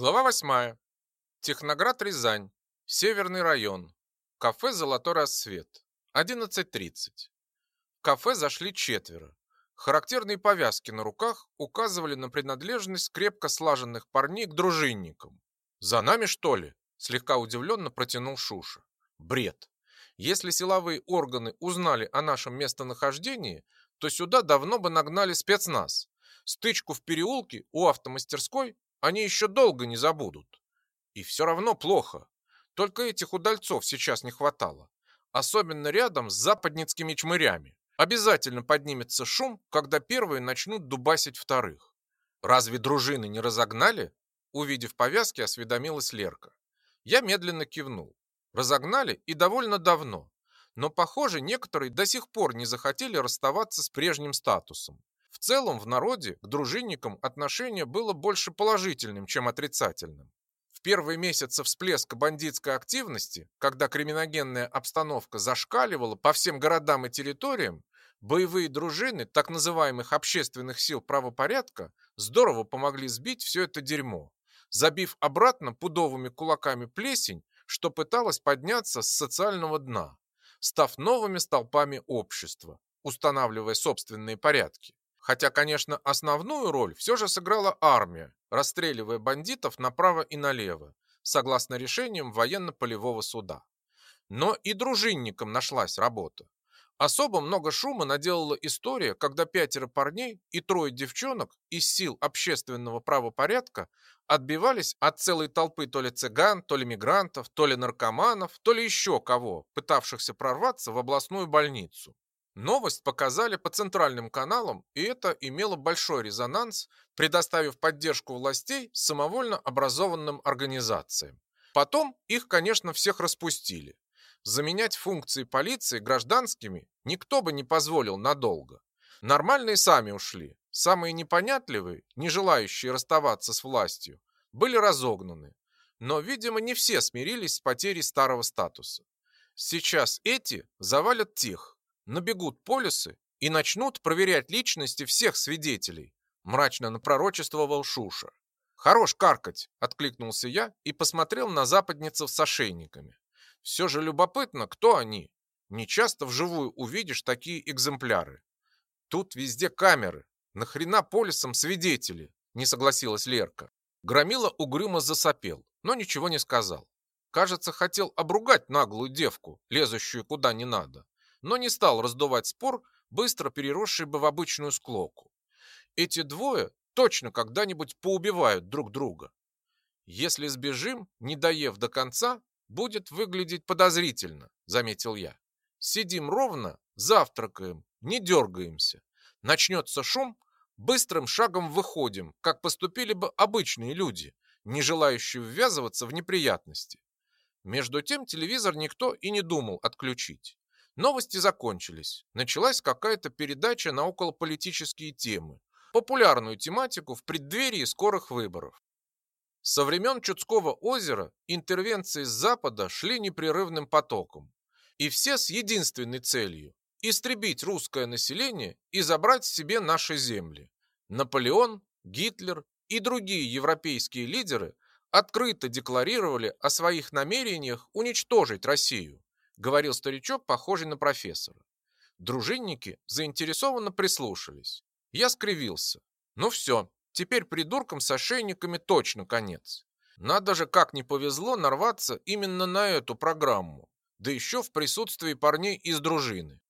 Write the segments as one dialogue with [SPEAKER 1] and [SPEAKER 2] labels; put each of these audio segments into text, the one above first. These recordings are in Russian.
[SPEAKER 1] Глава 8. Техноград Рязань. Северный район. Кафе «Золотой рассвет». 11.30. В кафе зашли четверо. Характерные повязки на руках указывали на принадлежность крепко слаженных парней к дружинникам. «За нами, что ли?» – слегка удивленно протянул Шуша. «Бред. Если силовые органы узнали о нашем местонахождении, то сюда давно бы нагнали спецназ. Стычку в переулке у автомастерской они еще долго не забудут. И все равно плохо. Только этих удальцов сейчас не хватало. Особенно рядом с западницкими чмырями. Обязательно поднимется шум, когда первые начнут дубасить вторых. Разве дружины не разогнали? Увидев повязки, осведомилась Лерка. Я медленно кивнул. Разогнали и довольно давно. Но, похоже, некоторые до сих пор не захотели расставаться с прежним статусом. Целом в народе к дружинникам отношение было больше положительным, чем отрицательным. В первые месяцы всплеска бандитской активности, когда криминогенная обстановка зашкаливала по всем городам и территориям, боевые дружины так называемых общественных сил правопорядка здорово помогли сбить все это дерьмо, забив обратно пудовыми кулаками плесень, что пыталась подняться с социального дна, став новыми столпами общества, устанавливая собственные порядки. Хотя, конечно, основную роль все же сыграла армия, расстреливая бандитов направо и налево, согласно решениям военно-полевого суда. Но и дружинникам нашлась работа. Особо много шума наделала история, когда пятеро парней и трое девчонок из сил общественного правопорядка отбивались от целой толпы то ли цыган, то ли мигрантов, то ли наркоманов, то ли еще кого, пытавшихся прорваться в областную больницу. Новость показали по центральным каналам, и это имело большой резонанс, предоставив поддержку властей самовольно образованным организациям. Потом их, конечно, всех распустили. Заменять функции полиции гражданскими никто бы не позволил надолго. Нормальные сами ушли. Самые непонятливые, не желающие расставаться с властью, были разогнаны. Но, видимо, не все смирились с потерей старого статуса. Сейчас эти завалят тех, набегут полисы и начнут проверять личности всех свидетелей, мрачно напророчествовал Шуша. «Хорош каркать!» – откликнулся я и посмотрел на западницев с ошейниками. «Все же любопытно, кто они. Не часто вживую увидишь такие экземпляры. Тут везде камеры. Нахрена полисом свидетели?» – не согласилась Лерка. Громила угрюмо засопел, но ничего не сказал. Кажется, хотел обругать наглую девку, лезущую куда не надо но не стал раздувать спор, быстро переросший бы в обычную склоку. Эти двое точно когда-нибудь поубивают друг друга. Если сбежим, не доев до конца, будет выглядеть подозрительно, заметил я. Сидим ровно, завтракаем, не дергаемся. Начнется шум, быстрым шагом выходим, как поступили бы обычные люди, не желающие ввязываться в неприятности. Между тем телевизор никто и не думал отключить. Новости закончились. Началась какая-то передача на околополитические темы, популярную тематику в преддверии скорых выборов. Со времен Чудского озера интервенции с Запада шли непрерывным потоком. И все с единственной целью – истребить русское население и забрать себе наши земли. Наполеон, Гитлер и другие европейские лидеры открыто декларировали о своих намерениях уничтожить Россию говорил старичок, похожий на профессора. Дружинники заинтересованно прислушались. Я скривился. Ну все, теперь придуркам с ошейниками точно конец. Надо же, как не повезло нарваться именно на эту программу, да еще в присутствии парней из дружины.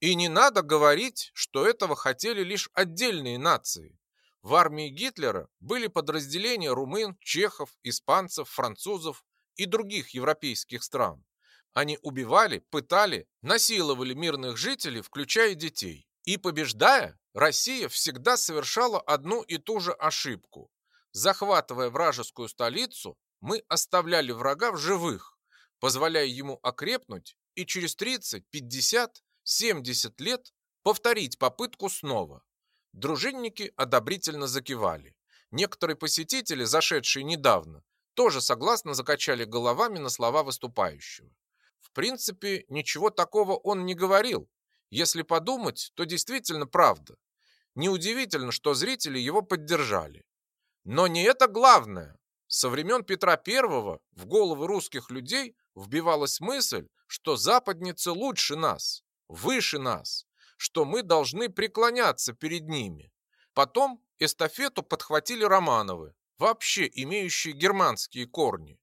[SPEAKER 1] И не надо говорить, что этого хотели лишь отдельные нации. В армии Гитлера были подразделения румын, чехов, испанцев, французов и других европейских стран. Они убивали, пытали, насиловали мирных жителей, включая детей. И побеждая, Россия всегда совершала одну и ту же ошибку. Захватывая вражескую столицу, мы оставляли врага в живых, позволяя ему окрепнуть и через 30, 50, 70 лет повторить попытку снова. Дружинники одобрительно закивали. Некоторые посетители, зашедшие недавно, тоже согласно закачали головами на слова выступающего. В принципе, ничего такого он не говорил. Если подумать, то действительно правда. Неудивительно, что зрители его поддержали. Но не это главное. Со времен Петра I в головы русских людей вбивалась мысль, что западницы лучше нас, выше нас, что мы должны преклоняться перед ними. Потом эстафету подхватили Романовы, вообще имеющие германские корни.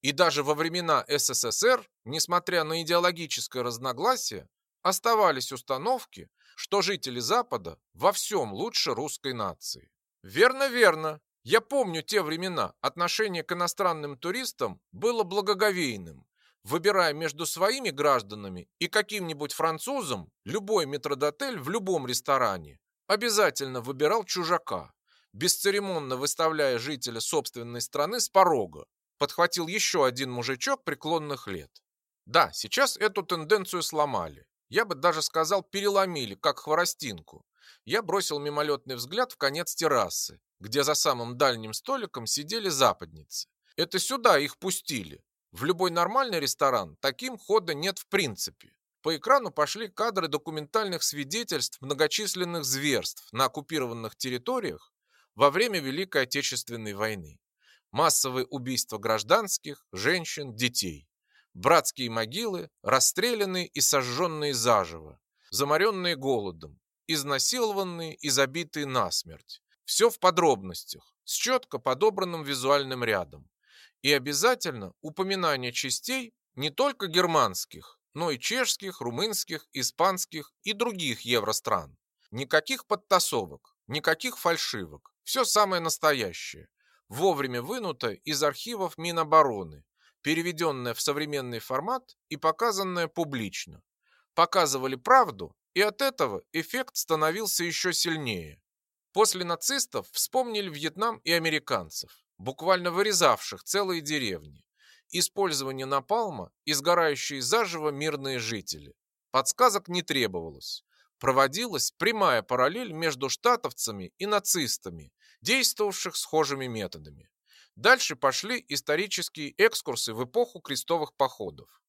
[SPEAKER 1] И даже во времена СССР, несмотря на идеологическое разногласие, оставались установки, что жители Запада во всем лучше русской нации. Верно, верно. Я помню те времена. Отношение к иностранным туристам было благоговейным. Выбирая между своими гражданами и каким-нибудь французом, любой метродотель в любом ресторане обязательно выбирал чужака, бесцеремонно выставляя жителя собственной страны с порога. Подхватил еще один мужичок преклонных лет. Да, сейчас эту тенденцию сломали. Я бы даже сказал, переломили, как хворостинку. Я бросил мимолетный взгляд в конец террасы, где за самым дальним столиком сидели западницы. Это сюда их пустили. В любой нормальный ресторан таким хода нет в принципе. По экрану пошли кадры документальных свидетельств многочисленных зверств на оккупированных территориях во время Великой Отечественной войны. Массовые убийства гражданских, женщин, детей. Братские могилы, расстрелянные и сожженные заживо, заморенные голодом, изнасилованные и забитые насмерть. Все в подробностях, с четко подобранным визуальным рядом. И обязательно упоминание частей не только германских, но и чешских, румынских, испанских и других евростран. Никаких подтасовок, никаких фальшивок. Все самое настоящее. Вовремя вынуто из архивов Минобороны, переведенное в современный формат и показанное публично. Показывали правду, и от этого эффект становился еще сильнее. После нацистов вспомнили Вьетнам и американцев, буквально вырезавших целые деревни. Использование напалма и сгорающие заживо мирные жители. Подсказок не требовалось. Проводилась прямая параллель между штатовцами и нацистами, действовавших схожими методами. Дальше пошли исторические экскурсы в эпоху крестовых походов.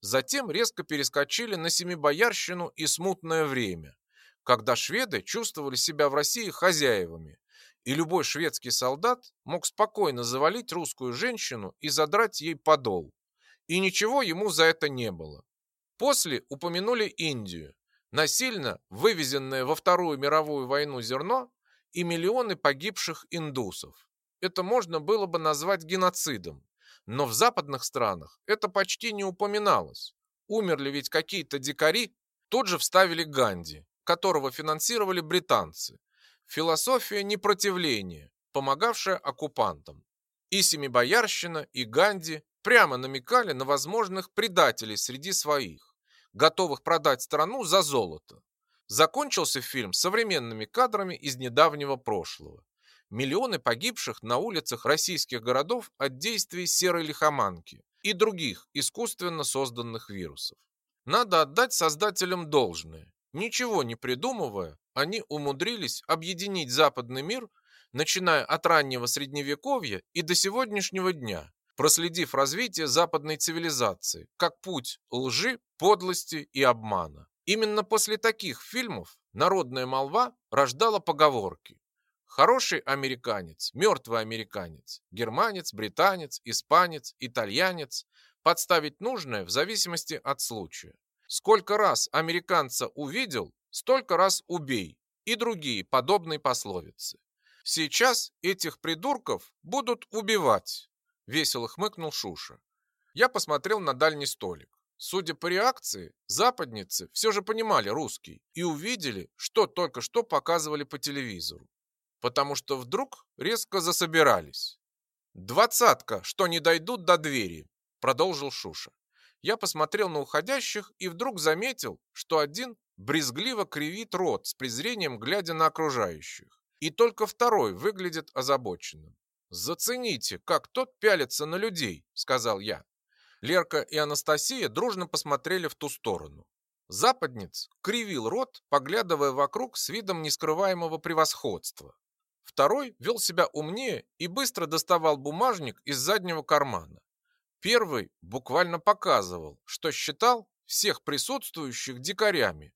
[SPEAKER 1] Затем резко перескочили на Семибоярщину и смутное время, когда шведы чувствовали себя в России хозяевами, и любой шведский солдат мог спокойно завалить русскую женщину и задрать ей подол. И ничего ему за это не было. После упомянули Индию, насильно вывезенное во Вторую мировую войну зерно и миллионы погибших индусов это можно было бы назвать геноцидом. Но в западных странах это почти не упоминалось. Умерли ведь какие-то дикари, тут же вставили Ганди, которого финансировали британцы. Философия непротивления, помогавшая оккупантам. И Семибоярщина, и Ганди прямо намекали на возможных предателей среди своих, готовых продать страну за золото. Закончился фильм современными кадрами из недавнего прошлого миллионы погибших на улицах российских городов от действий серой лихоманки и других искусственно созданных вирусов. Надо отдать создателям должное. Ничего не придумывая, они умудрились объединить западный мир, начиная от раннего средневековья и до сегодняшнего дня, проследив развитие западной цивилизации как путь лжи, подлости и обмана. Именно после таких фильмов народная молва рождала поговорки Хороший американец, мертвый американец, германец, британец, испанец, итальянец. Подставить нужное в зависимости от случая. Сколько раз американца увидел, столько раз убей. И другие подобные пословицы. Сейчас этих придурков будут убивать. Весело хмыкнул Шуша. Я посмотрел на дальний столик. Судя по реакции, западницы все же понимали русский и увидели, что только что показывали по телевизору потому что вдруг резко засобирались. «Двадцатка, что не дойдут до двери», — продолжил Шуша. Я посмотрел на уходящих и вдруг заметил, что один брезгливо кривит рот с презрением, глядя на окружающих. И только второй выглядит озабоченным. «Зацените, как тот пялится на людей», — сказал я. Лерка и Анастасия дружно посмотрели в ту сторону. Западниц кривил рот, поглядывая вокруг с видом нескрываемого превосходства. Второй вел себя умнее и быстро доставал бумажник из заднего кармана. Первый буквально показывал, что считал всех присутствующих дикарями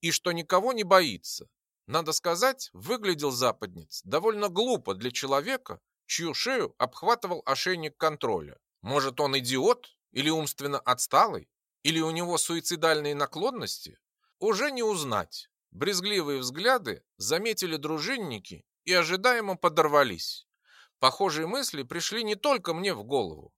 [SPEAKER 1] и что никого не боится. Надо сказать, выглядел западниц довольно глупо для человека, чью шею обхватывал ошейник контроля. Может, он идиот или умственно отсталый? Или у него суицидальные наклонности? Уже не узнать. Брезгливые взгляды заметили дружинники и ожидаемо подорвались. Похожие мысли пришли не только мне в голову.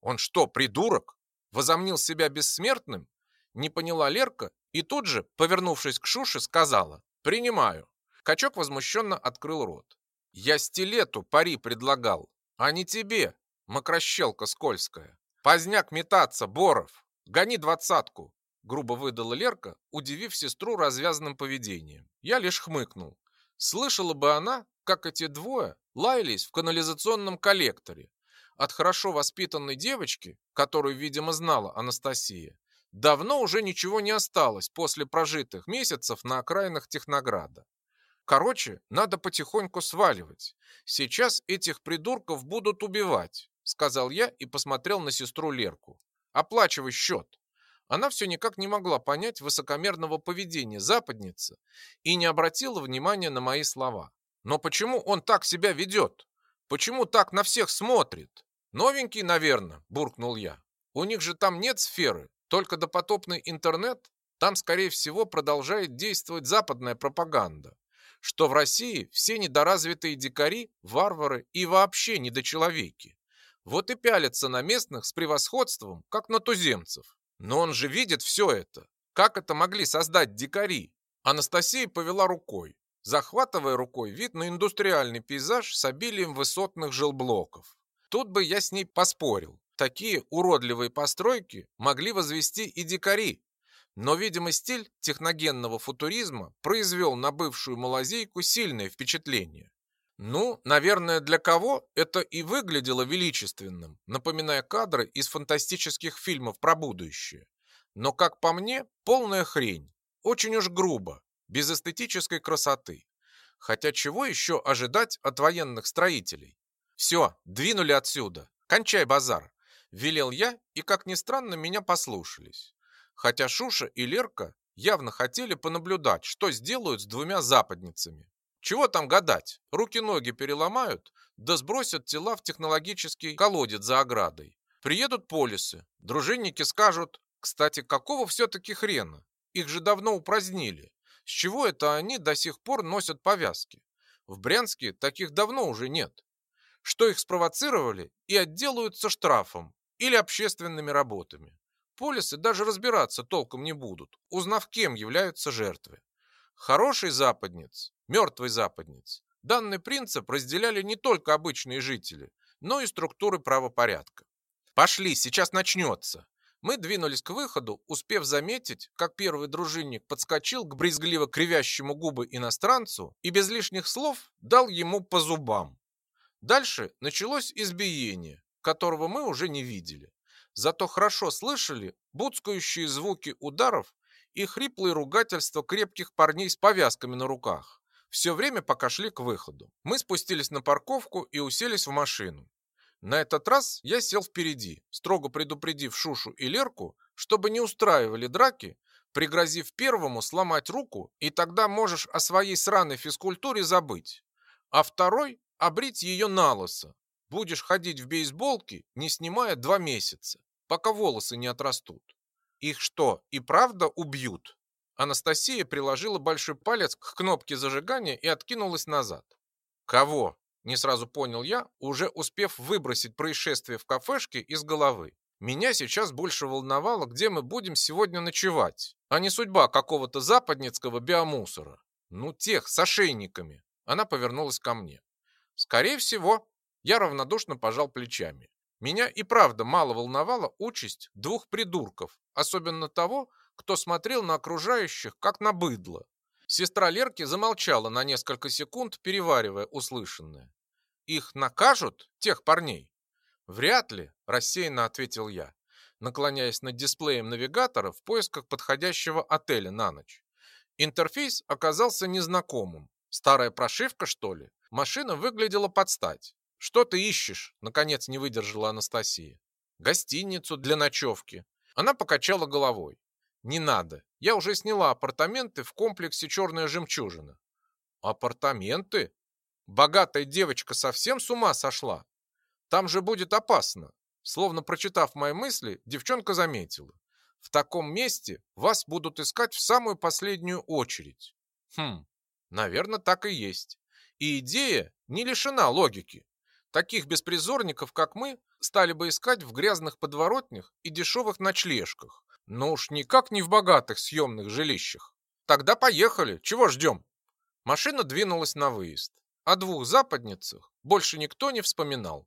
[SPEAKER 1] Он что, придурок? Возомнил себя бессмертным? Не поняла Лерка и тут же, повернувшись к Шуше, сказала «Принимаю». Качок возмущенно открыл рот. «Я стилету пари предлагал, а не тебе, мокрощелка скользкая. Поздняк метаться, Боров, гони двадцатку!» Грубо выдала Лерка, удивив сестру развязанным поведением. Я лишь хмыкнул. Слышала бы она, как эти двое лаялись в канализационном коллекторе. От хорошо воспитанной девочки, которую, видимо, знала Анастасия, давно уже ничего не осталось после прожитых месяцев на окраинах Технограда. Короче, надо потихоньку сваливать. Сейчас этих придурков будут убивать, сказал я и посмотрел на сестру Лерку. Оплачивай счет. Она все никак не могла понять высокомерного поведения западницы и не обратила внимания на мои слова. Но почему он так себя ведет? Почему так на всех смотрит? Новенький, наверное, буркнул я. У них же там нет сферы, только допотопный интернет. Там, скорее всего, продолжает действовать западная пропаганда, что в России все недоразвитые дикари, варвары и вообще недочеловеки. Вот и пялятся на местных с превосходством, как на туземцев. Но он же видит все это. Как это могли создать дикари? Анастасия повела рукой, захватывая рукой вид на индустриальный пейзаж с обилием высотных жилблоков. Тут бы я с ней поспорил. Такие уродливые постройки могли возвести и дикари. Но, видимо, стиль техногенного футуризма произвел на бывшую малазейку сильное впечатление. Ну, наверное, для кого это и выглядело величественным, напоминая кадры из фантастических фильмов про будущее. Но, как по мне, полная хрень. Очень уж грубо, без эстетической красоты. Хотя чего еще ожидать от военных строителей? Все, двинули отсюда. Кончай базар. Велел я, и, как ни странно, меня послушались. Хотя Шуша и Лерка явно хотели понаблюдать, что сделают с двумя западницами. Чего там гадать? Руки-ноги переломают, да сбросят тела в технологический колодец за оградой. Приедут полисы, дружинники скажут, кстати, какого все-таки хрена? Их же давно упразднили. С чего это они до сих пор носят повязки? В Брянске таких давно уже нет. Что их спровоцировали и отделаются штрафом или общественными работами. Полисы даже разбираться толком не будут, узнав, кем являются жертвы. Хороший западниц, мертвый западниц. Данный принцип разделяли не только обычные жители, но и структуры правопорядка. «Пошли, сейчас начнется!» Мы двинулись к выходу, успев заметить, как первый дружинник подскочил к брезгливо кривящему губы иностранцу и без лишних слов дал ему по зубам. Дальше началось избиение, которого мы уже не видели. Зато хорошо слышали буцкающие звуки ударов и хриплые ругательства крепких парней с повязками на руках. Все время, пока шли к выходу. Мы спустились на парковку и уселись в машину. На этот раз я сел впереди, строго предупредив Шушу и Лерку, чтобы не устраивали драки, пригрозив первому сломать руку, и тогда можешь о своей сраной физкультуре забыть. А второй – обрить ее на лысо. Будешь ходить в бейсболке, не снимая два месяца, пока волосы не отрастут. Их что, и правда убьют? Анастасия приложила большой палец к кнопке зажигания и откинулась назад. Кого? Не сразу понял я, уже успев выбросить происшествие в кафешке из головы. Меня сейчас больше волновало, где мы будем сегодня ночевать, а не судьба какого-то западницкого биомусора. Ну, тех, с ошейниками. Она повернулась ко мне. Скорее всего, я равнодушно пожал плечами. Меня и правда мало волновала участь двух придурков, особенно того, кто смотрел на окружающих, как на быдло. Сестра Лерки замолчала на несколько секунд, переваривая услышанное. «Их накажут, тех парней?» «Вряд ли», – рассеянно ответил я, наклоняясь над дисплеем навигатора в поисках подходящего отеля на ночь. Интерфейс оказался незнакомым. Старая прошивка, что ли? Машина выглядела под стать. «Что ты ищешь?» – наконец не выдержала Анастасия. «Гостиницу для ночевки». Она покачала головой. «Не надо. Я уже сняла апартаменты в комплексе «Черная жемчужина». «Апартаменты?» Богатая девочка совсем с ума сошла. Там же будет опасно. Словно прочитав мои мысли, девчонка заметила. В таком месте вас будут искать в самую последнюю очередь. Хм, наверное, так и есть. И идея не лишена логики. Таких беспризорников, как мы, стали бы искать в грязных подворотнях и дешевых ночлежках. Но уж никак не в богатых съемных жилищах. Тогда поехали, чего ждем? Машина двинулась на выезд. О двух западницах больше никто не вспоминал.